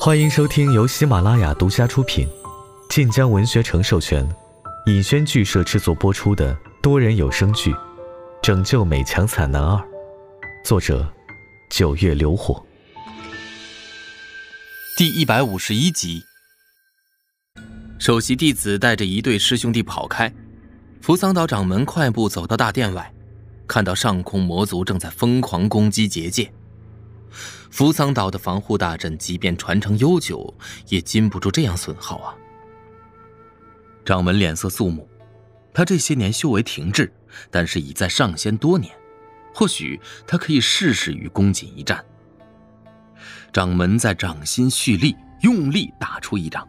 欢迎收听由喜马拉雅独家出品、晋江文学城授权、尹轩剧社制作播出的多人有声剧《拯救美强惨男二》，作者：九月流火，第一百五十一集。首席弟子带着一对师兄弟跑开，扶桑岛掌门快步走到大殿外，看到上空魔族正在疯狂攻击结界。扶桑岛的防护大阵，即便传承悠久，也禁不住这样损耗啊！掌门脸色肃穆，他这些年修为停滞，但是已在上仙多年，或许他可以试试与宫锦一战。掌门在掌心蓄力，用力打出一掌。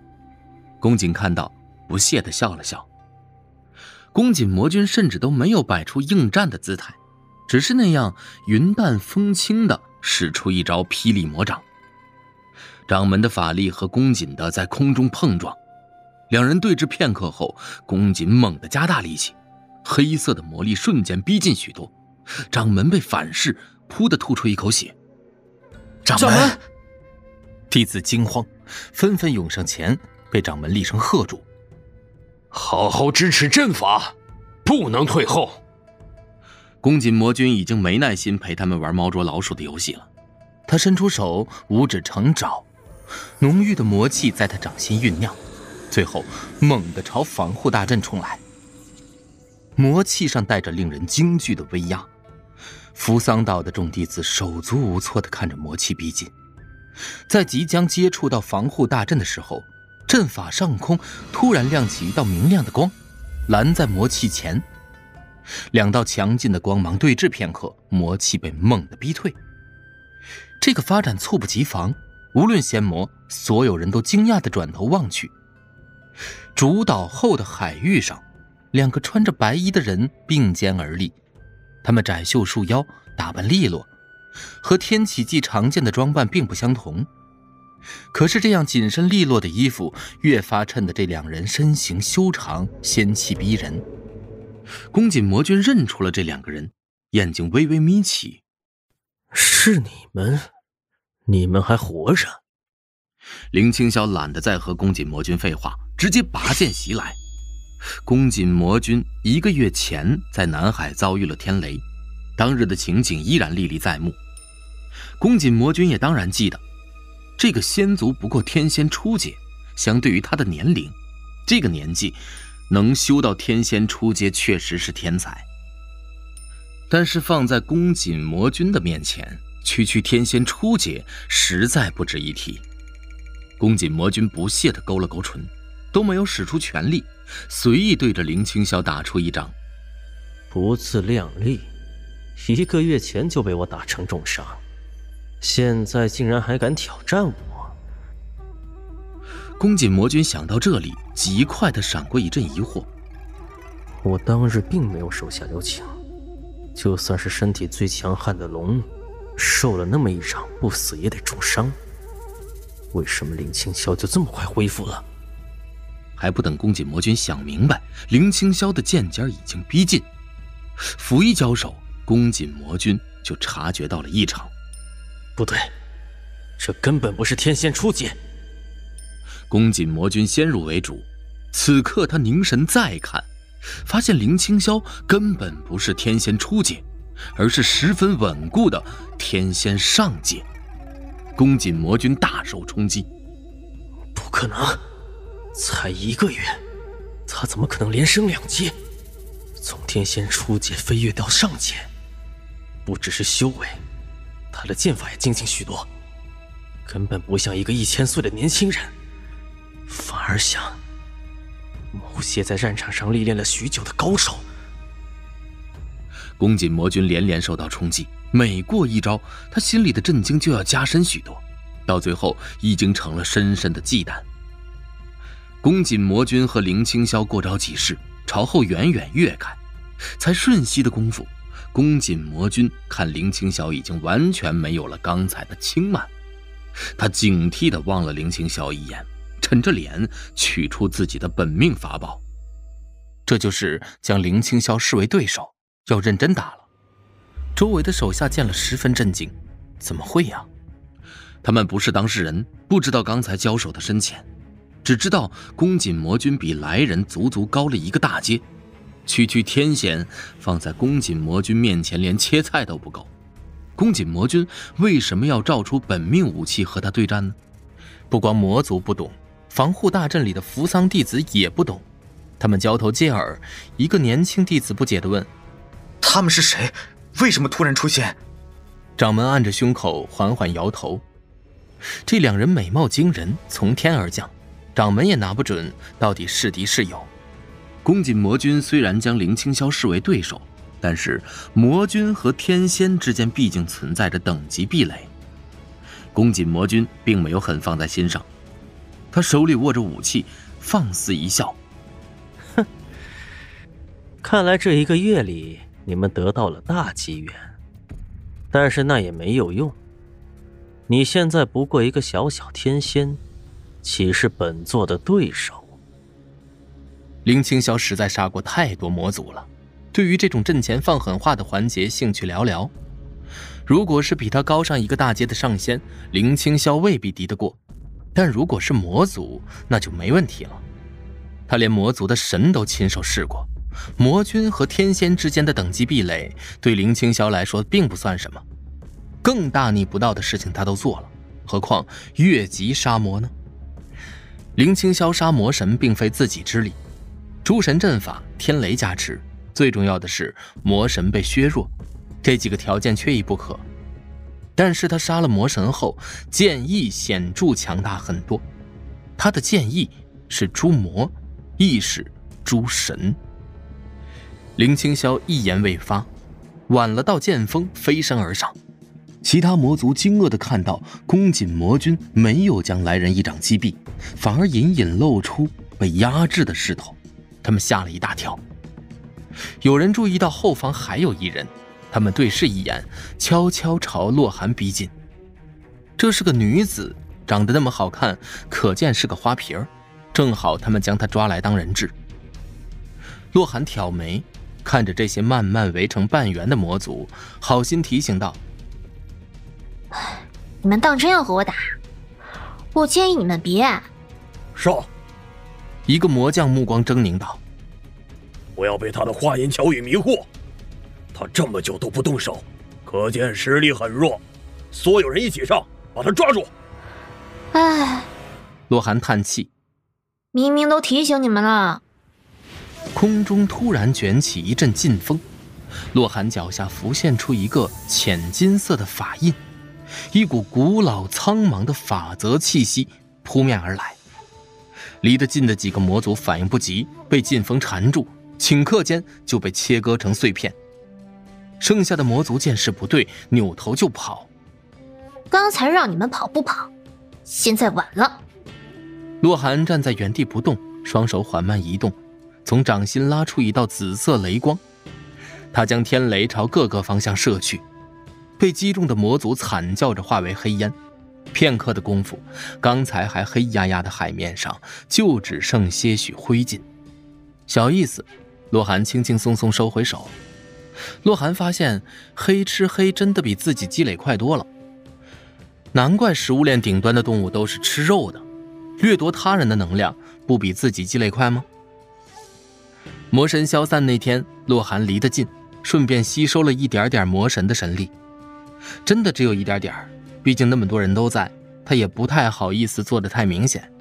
宫锦看到，不屑的笑了笑。宫锦魔君甚至都没有摆出应战的姿态，只是那样云淡风轻的。使出一招霹雳魔掌，掌门的法力和宫锦的在空中碰撞，两人对峙片刻后，宫锦猛地加大力气，黑色的魔力瞬间逼近许多，掌门被反噬，噗的吐出一口血。掌门，弟子惊慌，纷纷涌上前，被掌门厉声喝住：“好好支持阵法，不能退后。”宫锦魔君已经没耐心陪他们玩猫捉老鼠的游戏了，他伸出手，五指成爪，浓郁的魔气在他掌心酝酿，最后猛地朝防护大阵冲来。魔气上带着令人惊惧的威压，扶桑岛的众弟子手足无措地看着魔气逼近，在即将接触到防护大阵的时候，阵法上空突然亮起一道明亮的光，拦在魔气前。两道强劲的光芒对峙片刻，魔气被猛地逼退。这个发展猝不及防，无论仙魔，所有人都惊讶地转头望去。主岛后的海域上，两个穿着白衣的人并肩而立，他们窄袖束腰，打扮利落，和天启季常见的装扮并不相同。可是这样紧身利落的衣服，越发衬得这两人身形修长，仙气逼人。宫锦魔君认出了这两个人，眼睛微微眯起。是你们？你们还活着？林青霄懒得再和宫锦魔君废话，直接拔剑袭来。宫锦魔君一个月前在南海遭遇了天雷，当日的情景依然历历在目。宫锦魔君也当然记得，这个仙族不过天仙初阶，相对于他的年龄，这个年纪。能修到天仙初阶，确实是天才。但是放在宫锦魔君的面前，区区天仙初阶实在不值一提。宫锦魔君不屑地勾了勾唇，都没有使出全力，随意对着林青霄打出一掌。不自量力，一个月前就被我打成重伤，现在竟然还敢挑战我！宫锦魔君想到这里，极快的闪过一阵疑惑。我当日并没有手下留情，就算是身体最强悍的龙，受了那么一掌，不死也得重伤。为什么林青霄就这么快恢复了？还不等宫锦魔君想明白，林青霄的剑尖已经逼近，甫一交手，宫锦魔君就察觉到了异常。不对，这根本不是天仙初阶。宫锦魔君先入为主，此刻他凝神再看，发现林青霄根本不是天仙初阶，而是十分稳固的天仙上阶。宫锦魔君大受冲击，不可能，才一个月，他怎么可能连升两阶？从天仙初阶飞跃到上阶，不只是修为，他的剑法也精进许多，根本不像一个一千岁的年轻人。反而想某些在战场上历练了许久的高手。宫锦魔君连连受到冲击，每过一招，他心里的震惊就要加深许多，到最后已经成了深深的忌惮。宫锦魔君和林青霄过招几式，朝后远远跃开，才瞬息的功夫，宫锦魔君看林青霄已经完全没有了刚才的轻慢，他警惕地望了林青霄一眼。沉着脸取出自己的本命法宝，这就是将林青霄视为对手，要认真打了。周围的手下见了十分震惊，怎么会呀？他们不是当事人，不知道刚才交手的深浅，只知道宫锦魔君比来人足足高了一个大阶。区区天仙放在宫锦魔君面前，连切菜都不够。宫锦魔君为什么要召出本命武器和他对战呢？不光魔族不懂，防护大阵里的扶桑弟子也不懂。他们交头接耳，一个年轻弟子不解地问：“他们是谁？为什么突然出现？”掌门按着胸口，缓缓摇头。这两人美貌惊人，从天而降，掌门也拿不准到底是敌是友。宫锦魔君虽然将林清霄视为对手，但是魔君和天仙之间毕竟存在着等级壁垒。宫锦魔君并没有很放在心上，他手里握着武器，放肆一笑。哼看来这一个月里，你们得到了大机缘，但是那也没有用。你现在不过一个小小天仙，岂是本座的对手？林清霄实在杀过太多魔族了，对于这种阵前放狠话的环节兴趣寥寥。如果是比他高上一个大阶的上仙，林清霄未必敌得过；但如果是魔族，那就没问题了。他连魔族的神都亲手试过。魔君和天仙之间的等级壁垒，对林青霄来说并不算什么。更大逆不道的事情他都做了，何况越级杀魔呢？林青霄杀魔神并非自己之力，诸神阵法、天雷加持，最重要的是魔神被削弱，这几个条件缺一不可。但是他杀了魔神后，剑意显著强大很多。他的剑意是诸魔，亦是诸神。林青霄一言未发，挽了道剑锋飞身而上。其他魔族惊愕地看到宫锦魔君没有将来人一掌击毙，反而隐隐露出被压制的势头，他们吓了一大跳。有人注意到后方还有一人，他们对视一眼，悄悄朝洛寒逼近。这是个女子，长得那么好看，可见是个花瓶儿，正好他们将她抓来当人质。洛寒挑眉。看着这些慢慢围成半圆的魔族，好心提醒道：“你们当真要和我打？我建议你们别。”上，一个魔将目光狰狞道：“不要被他的花言巧语迷惑。他这么久都不动手，可见实力很弱。所有人一起上，把他抓住。”唉，洛寒叹气：“明明都提醒你们了。”空中突然卷起一阵劲风，洛寒脚下浮现出一个浅金色的法印，一股古老苍茫的法则气息扑面而来。离得近的几个魔族反应不及，被劲风缠住，顷刻间就被切割成碎片。剩下的魔族见势不对，扭头就跑。刚才让你们跑不跑？现在晚了。洛寒站在原地不动，双手缓慢移动。从掌心拉出一道紫色雷光，他将天雷朝各个方向射去，被击中的魔族惨叫着化为黑烟。片刻的功夫，刚才还黑压压的海面上就只剩些许灰烬。小意思，洛寒轻轻松松收回手。洛寒发现黑吃黑真的比自己积累快多了。难怪食物链顶端的动物都是吃肉的，掠夺他人的能量不比自己积累快吗？魔神消散那天，洛寒离得近，顺便吸收了一点点魔神的神力。真的只有一点点毕竟那么多人都在，他也不太好意思做的太明显。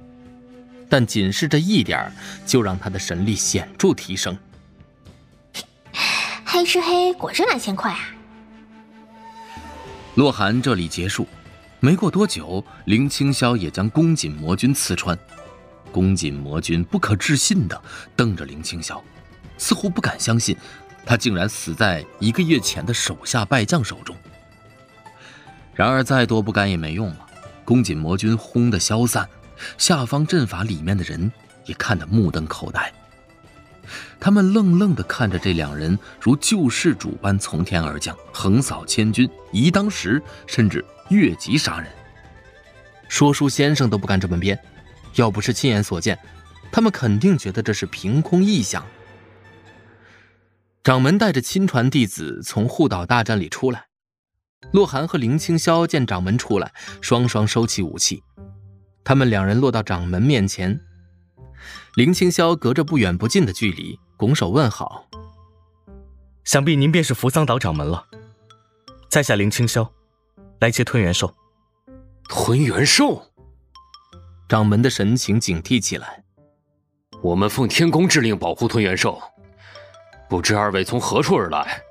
但仅是这一点就让他的神力显著提升。黑吃黑，果真来钱快啊！洛寒这里结束，没过多久，林清霄也将宫锦魔君刺穿。宫锦魔君不可置信地瞪着林清霄。似乎不敢相信，他竟然死在一个月前的手下败将手中。然而再多不甘也没用了，宫锦魔君轰的消散，下方阵法里面的人也看得目瞪口呆。他们愣愣地看着这两人如救世主般从天而降，横扫千军，以当时甚至越级杀人。说书先生都不敢这么编，要不是亲眼所见，他们肯定觉得这是凭空臆想。掌门带着亲传弟子从护岛大战里出来，洛寒和林青霄见掌门出来，双双收起武器。他们两人落到掌门面前，林青霄隔着不远不近的距离拱手问好：“想必您便是扶桑岛掌门了。在下林青霄，来接吞元兽。”吞元兽。掌门的神情警惕起来。我们奉天宫之令保护吞元兽，不知二位从何处而来，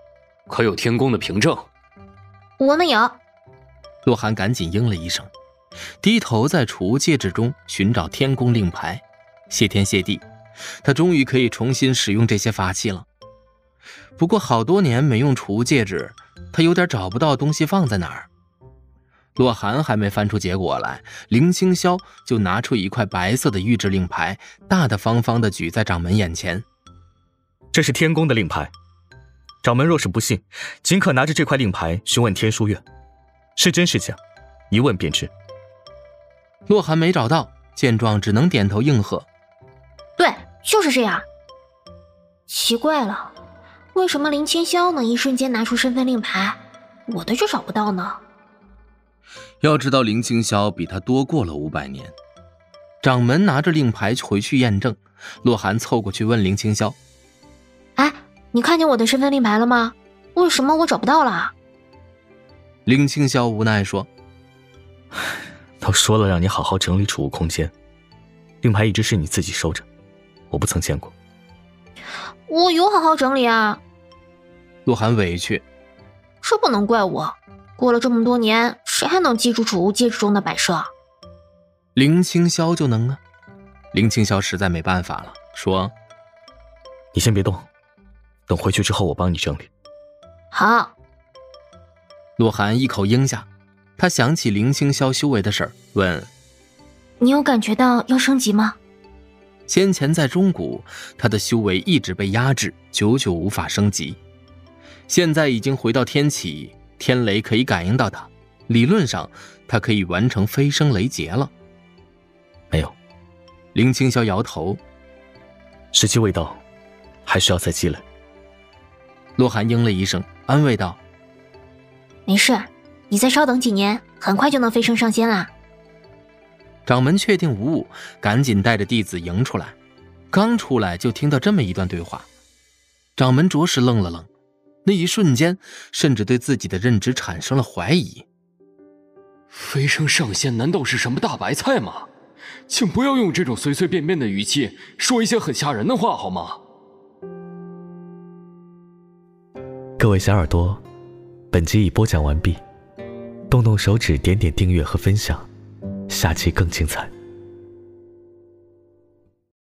可有天宫的凭证？我们有。洛寒赶紧应了一声，低头在储物戒指中寻找天宫令牌。谢天谢地，他终于可以重新使用这些法器了。不过好多年没用储物戒指，他有点找不到东西放在哪儿。洛寒还没翻出结果来，林清霄就拿出一块白色的玉质令牌，大大方方的举在掌门眼前。这是天宫的令牌，掌门若是不信，尽可拿着这块令牌询问天书院，是真是假，一问便知。洛寒没找到，见状只能点头应和。对，就是这样。奇怪了，为什么林青霄能一瞬间拿出身份令牌，我的就找不到呢？要知道，林青霄比他多过了五百年。掌门拿着令牌回去验证，洛寒凑过去问林青霄：“哎，你看见我的身份令牌了吗？为什么我找不到了？”林青霄无奈说：“都说了让你好好整理储物空间，令牌一直是你自己收着，我不曾见过。”我有好好整理啊。洛寒委屈：“这不能怪我。”过了这么多年，谁还能记住储物戒指中的摆设？林青霄就能啊！林青霄实在没办法了，说：“你先别动，等回去之后我帮你整理。”好。洛寒一口应下，他想起林青霄修为的事儿，问：“你有感觉到要升级吗？”先前在中古，他的修为一直被压制，久久无法升级，现在已经回到天启。天雷可以感应到他，理论上他可以完成飞升雷劫了。没有，林青霄摇头，时机未到，还需要再积累。洛寒应了一声，安慰道：“没事，你再稍等几年，很快就能飞升上仙啦。”掌门确定无误，赶紧带着弟子迎出来。刚出来就听到这么一段对话，掌门着实愣了愣。那一瞬间，甚至对自己的认知产生了怀疑。飞升上仙难道是什么大白菜吗？请不要用这种随随便便的语气说一些很吓人的话好吗？各位小耳朵，本集已播讲完毕，动动手指点点订阅和分享，下期更精彩。